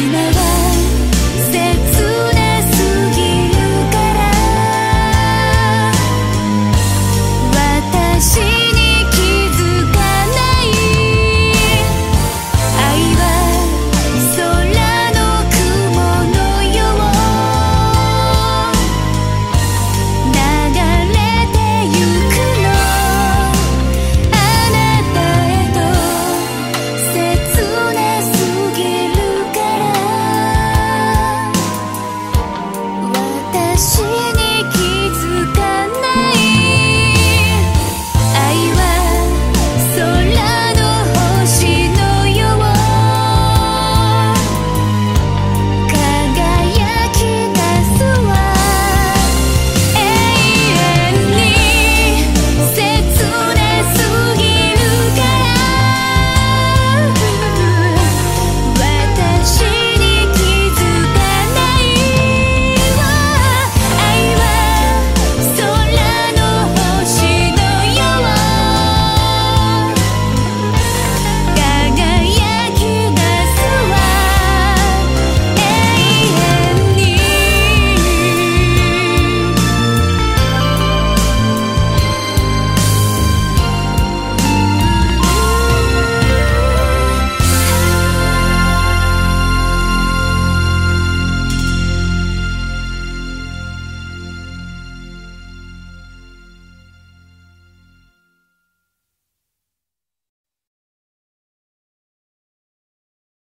今は